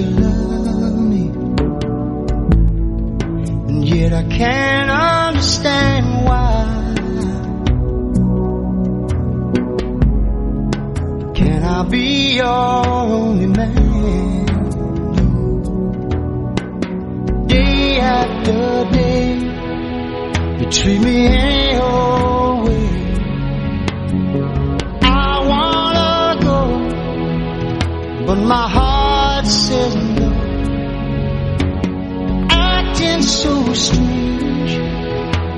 you love me, and yet I can't understand why. Can I be your only man? Day after day, you treat me any way. I wanna go, but my heart says no. Acting so strange,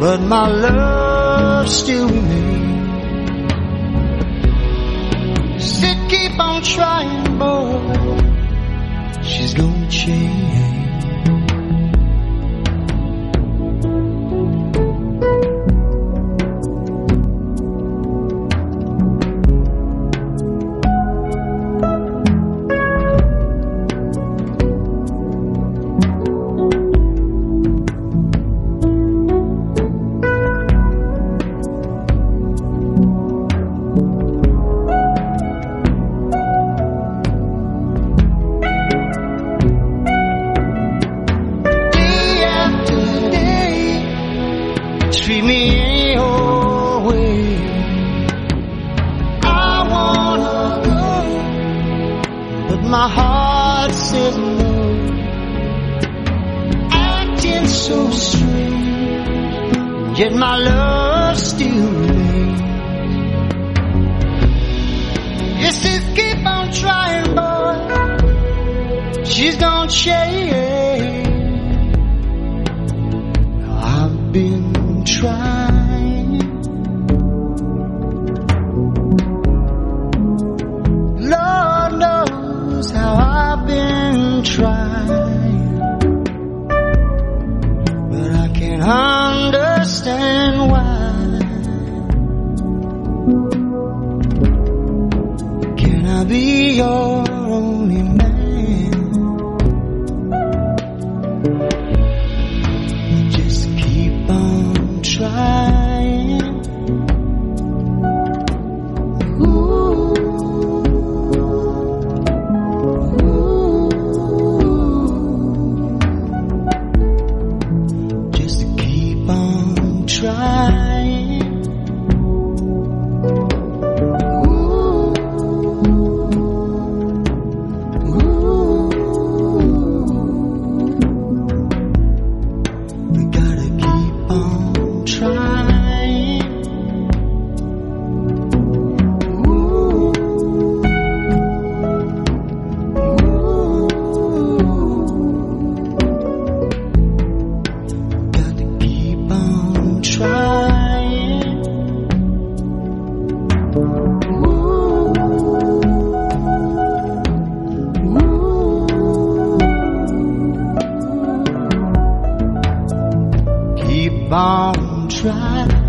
but my love still remains. Said keep on trying, boy. She's gonna change. Wanna go, but my heart says no. Acting so strange, yet my love still remains. Yes, just keep on trying, boy. She's gonna change. Understand why. Can I be your on trying.